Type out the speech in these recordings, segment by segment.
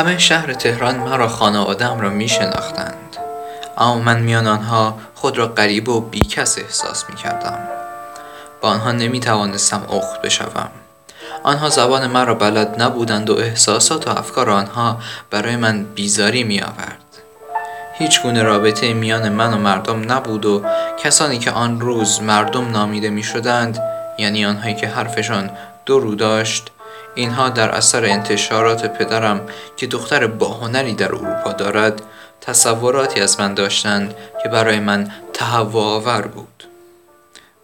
همه شهر تهران مرا خانوادم را می شناختند اما من میان آنها خود را غریب و بیکس احساس می کردم با آنها نمی توانستم اخت بشوم. آنها زبان مرا بلد نبودند و احساسات و افکار آنها برای من بیزاری می آورد هیچ گونه رابطه میان من و مردم نبود و کسانی که آن روز مردم نامیده می شدند یعنی آنهایی که حرفشان دو رو داشت اینها در اثر انتشارات پدرم که دختر باهنری در اروپا دارد تصوراتی از من داشتند که برای من تهوع آور بود.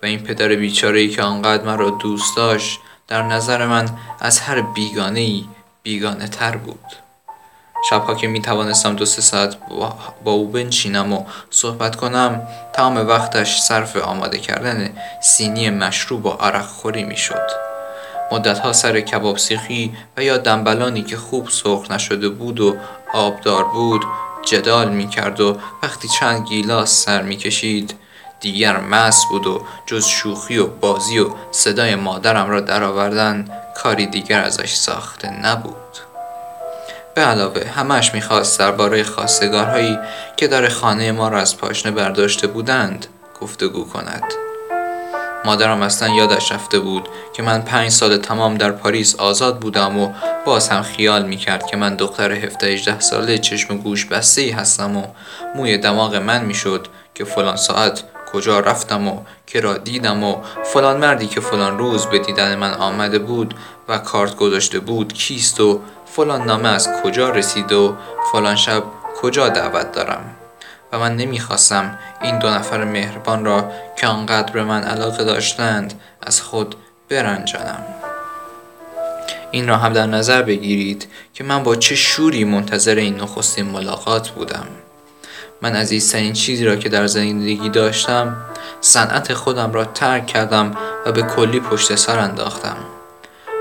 و این پدر بیچاره که آنقدر مرا دوست داشت در نظر من از هر بیگانه ای بیگانه تر بود. شبها که می توانستم دو سه ساعت با او بنشینم و صحبت کنم تمام وقتش صرف آماده کردن سینی مشروب و عرق خوری می شد مدتها سر کباب سیخی و یا دنبلانی که خوب سرخ نشده بود و آبدار بود جدال می کرد و وقتی چند گیلاس سر می کشید دیگر مس بود و جز شوخی و بازی و صدای مادرم را درآوردن کاری دیگر ازش ساخته نبود. به علاوه همش می‌خواست درباره خواستگارهایی که در خانه ما را از پاشنه برداشته بودند گفتگو کند. مادرم اصلا یادش رفته بود که من پنج سال تمام در پاریس آزاد بودم و باز هم خیال می‌کرد که من دختر 17 18 ساله چشم گوش بسته ای هستم و موی دماغ من می‌شد که فلان ساعت کجا رفتم و که را دیدم و فلان مردی که فلان روز به دیدن من آمده بود و کارت گذاشته بود کیست و فلان نامه از کجا رسید و فلان شب کجا دعوت دارم. من نمی‌خواستم این دو نفر مهربان را که آنقدر به من علاقه داشتند از خود برنجانم. این را هم در نظر بگیرید که من با چه شوری منتظر این نخستین ملاقات بودم. من عزیزترین چیزی را که در زندگی داشتم صنعت خودم را ترک کردم و به کلی پشت سر انداختم.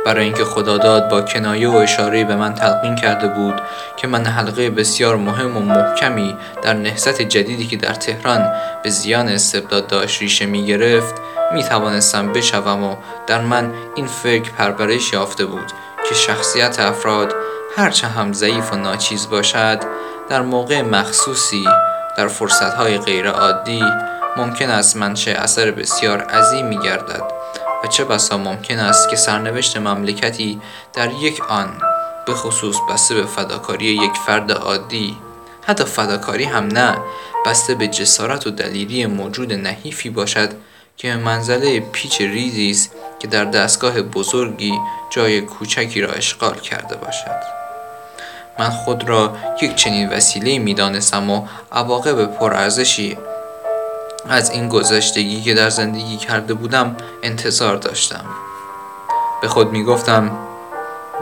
برای اینکه خداداد با کنایه و اشاره به من تلقین کرده بود که من حلقه بسیار مهم و محکمی در نهضت جدیدی که در تهران به زیان استبداد داشت ریشه می گرفت می توانستم بشوم و در من این فکر پرورش یافته بود که شخصیت افراد هرچه هم ضعیف و ناچیز باشد در موقع مخصوصی در فرصتهای غیرعادی ممکن است منشه اثر بسیار عظیمی گردد. چه بسا ممکن است که سرنوشت مملکتی در یک آن به خصوص بسته به فداکاری یک فرد عادی حتی فداکاری هم نه بسته به جسارت و دلیری موجود نحیفی باشد که منزله پیچ ریزی است که در دستگاه بزرگی جای کوچکی را اشغال کرده باشد. من خود را یک چنین وسیله می دانستم و عواقب پرارزشی از این گذشتگی که در زندگی کرده بودم انتظار داشتم. به خود می گفتم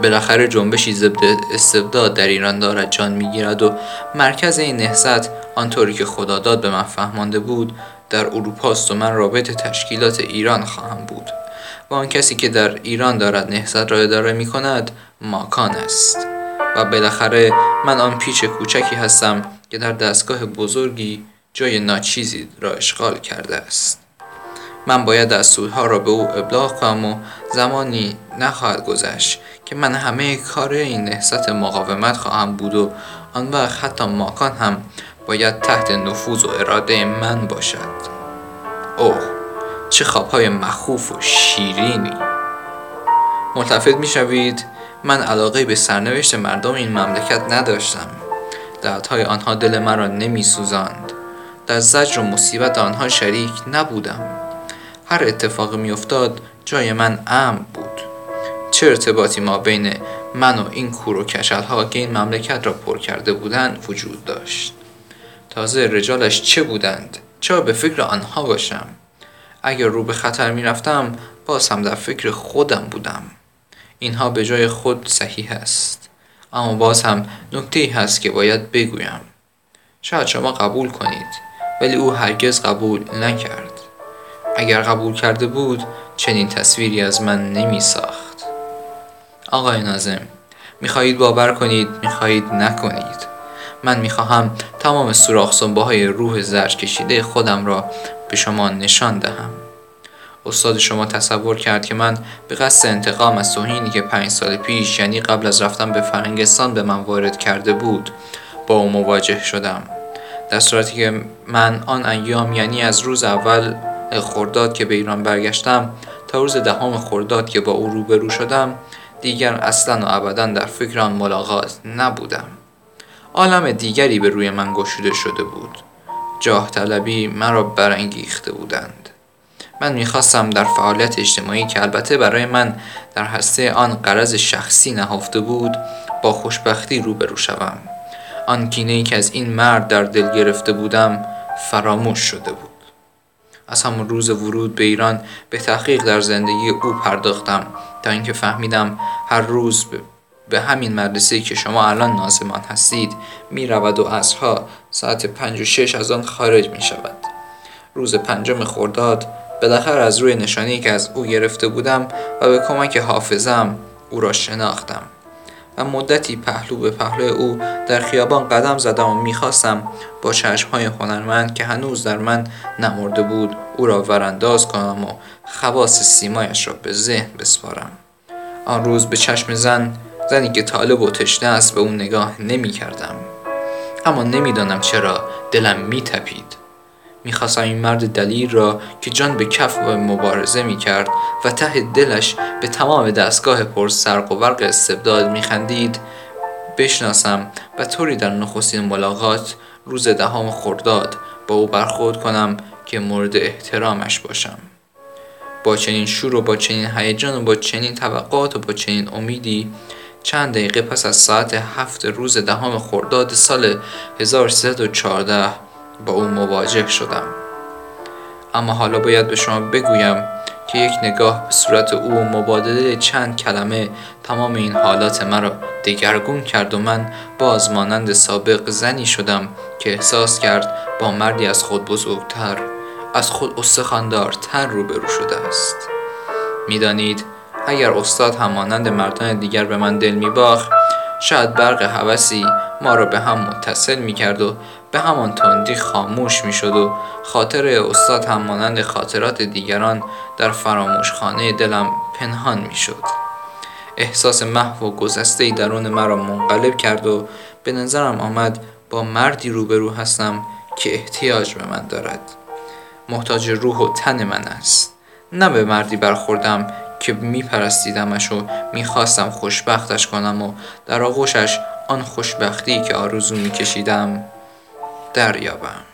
بالاخره جنبشی ضد استبداد در ایران دارد جان می‌گیرد و مرکز این نهضت آنطوری که خداداد به من فهمانده بود در اروپاست و من رابط تشکیلات ایران خواهم بود. و آن کسی که در ایران دارد نهضت را اداره می کند ماکان است. و بالاخره من آن پیچ کوچکی هستم که در دستگاه بزرگی جای ناچیزی را اشغال کرده است. من باید دستورها را به او ابلاغ کنم و زمانی نخواهد گذشت که من همه کار این نهضت مقاومت خواهم بود و آن وقت حتی ماکان هم باید تحت نفوذ و اراده من باشد. اوه چه خوابهای مخوف و شیرینی. ملتفت می شوید من علاقه به سرنوشت مردم این مملکت نداشتم. دردهای آنها دل مرا نمی سوزاند در زجر و مصیبت آنها شریک نبودم. هر اتفاق می افتاد جای من امن بود. چه ارتباطی ما بین من و این کور و کشل ها که این مملکت را پر کرده بودند وجود داشت؟ تازه رجالش چه بودند؟ چرا به فکر آنها باشم؟ اگر رو به خطر می رفتم باز هم در فکر خودم بودم. اینها به جای خود صحیح است. اما باز هم نکته هست که باید بگویم. شاید شما قبول کنید. ولی او هرگز قبول نکرد. اگر قبول کرده بود چنین تصویری از من نمی ساخت. آقای نازم می‌خواهید باور کنید می‌خواهید نکنید. من می‌خواهم تمام سوراخ های روح زرد کشیده خودم را به شما نشان دهم. استاد شما تصور کرد که من به قصد انتقام از توهینی که پنج سال پیش یعنی قبل از رفتن به فرنگستان به من وارد کرده بود با او مواجه شدم. در صورتی که من آن ایام یعنی از روز اول خرداد که به ایران برگشتم تا روز دهم خرداد که با او روبرو شدم دیگر اصلا و ابدا در فکر آن ملاقات نبودم. عالم دیگری به روی من گشوده شده بود. جاه طلبی مرا برانگیخته بودند. من می‌خواستم در فعالیت اجتماعی که البته برای من در هسته آن قرض شخصی نهفته بود با خوشبختی روبرو شوم. آن کینه که از این مرد در دل گرفته بودم فراموش شده بود. از همون روز ورود به ایران به تحقیق در زندگی او پرداختم تا اینکه فهمیدم هر روز به همین مدرسه که شما الان نازمان هستید می رود و عصرها ساعت پنج و شش از آن خارج می شود روز پنجم خورداد بالاخره از روی نشانی که از او گرفته بودم و به کمک حافظم او را شناختم. و مدتی پهلو به پهلو او در خیابان قدم زدم و می‌خواستم با چشمهای هنرمند که هنوز در من نمرده بود او را ورانداز کنم و خواص سیمایش را به ذهن بسپارم. آن روز به چشم زن زنی که طالب و تشنه است به اون نگاه نمی کردم اما نمی‌دانم چرا دلم می تپید می‌خواستم این مرد دلیل را که جان به کف و مبارزه می‌کرد و ته دلش به تمام دستگاه پر سرق و برق استبداد میخندید بشناسم و طوری در نخستین ملاقات روز دهم خرداد با او برخورد کنم که مورد احترامش باشم. با چنین شور و با چنین هیجان و با چنین توقعات و با چنین امیدی چند دقیقه پس از ساعت هفت روز دهم خرداد سال 1314 با او مواجه شدم. اما حالا باید به شما بگویم که یک نگاه به صورت او مبادله چند کلمه تمام این حالات مرا دگرگون کرد و من باز مانند سابق زنی شدم که احساس کرد با مردی از خود بزرگتر از خود استخاندارتر روبرو شده است. می‌دانید اگر استاد هم مانند مردان دیگر به من دل میباخت شاید برق هوسی ما را به هم متصل می کرد و به همان تندی خاموش می شد و خاطر استاد هم مانند خاطرات دیگران در فراموش خانه دلم پنهان می شد. احساس محو و گذسته درون مرا منقلب کرد و به نظرم آمد با مردی روبرو هستم که احتیاج به من دارد. محتاج روح و تن من است. نه به مردی برخوردم که میپرستیدمش و می‌خواستم خوشبختش کنم و در آغوشش آن خوشبختی که آرزو میکشیدم دریابم.